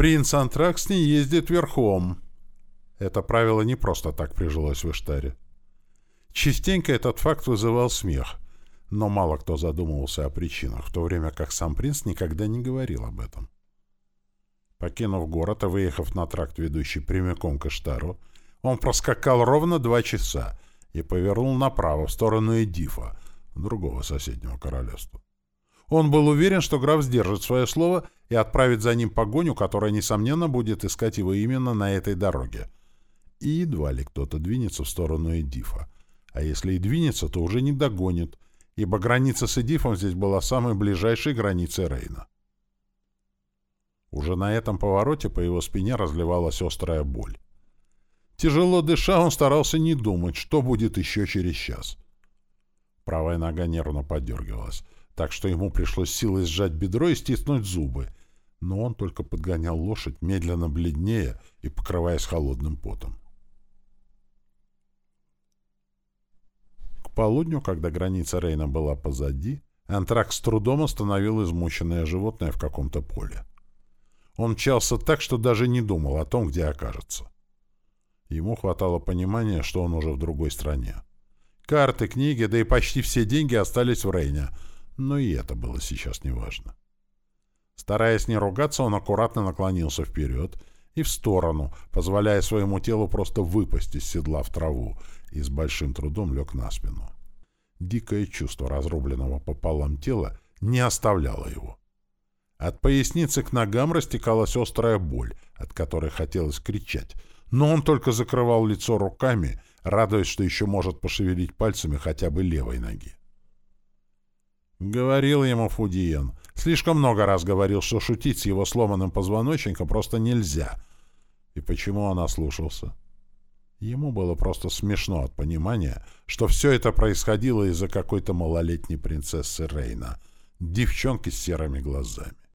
Принц Антракс не ездит верхом. Это правило не просто так прижилось в Иштаре. Частенько этот факт вызывал смех, но мало кто задумывался о причинах, в то время как сам принц никогда не говорил об этом. Покинув город и выехав на тракт, ведущий прямиком к Иштару, он проскакал ровно два часа и повернул направо, в сторону Эдифа, другого соседнего королевства. Он был уверен, что граф сдержит свое слово и отправит за ним погоню, которая, несомненно, будет искать его именно на этой дороге. И едва ли кто-то двинется в сторону Эдифа. А если и двинется, то уже не догонит, ибо граница с Эдифом здесь была самой ближайшей границей Рейна. Уже на этом повороте по его спине разливалась острая боль. Тяжело дыша, он старался не думать, что будет еще через час. Правая нога нервно подергивалась, так что ему пришлось силой сжать бедро и стиснуть зубы, но он только подгонял лошадь, медленно бледнее и покрываясь холодным потом. К полудню, когда граница Рейна была позади, Антракс с трудом остановил измученное животное в каком-то поле. Он мчался так, что даже не думал о том, где окажется. Ему хватало понимания, что он уже в другой стране. Карты, книги, да и почти все деньги остались в Рейне, но и это было сейчас неважно. Стараясь не ругаться, он аккуратно наклонился вперед и в сторону, позволяя своему телу просто выпасть из седла в траву, и с большим трудом лег на спину. Дикое чувство разрубленного пополам тела не оставляло его. От поясницы к ногам растекалась острая боль, от которой хотелось кричать, но он только закрывал лицо руками, радуясь, что еще может пошевелить пальцами хотя бы левой ноги. Говорил ему Фудиен. Слишком много раз говорил, что шутить с его сломанным позвоночником просто нельзя. И почему он ослушался? Ему было просто смешно от понимания, что все это происходило из-за какой-то малолетней принцессы Рейна, девчонки с серыми глазами.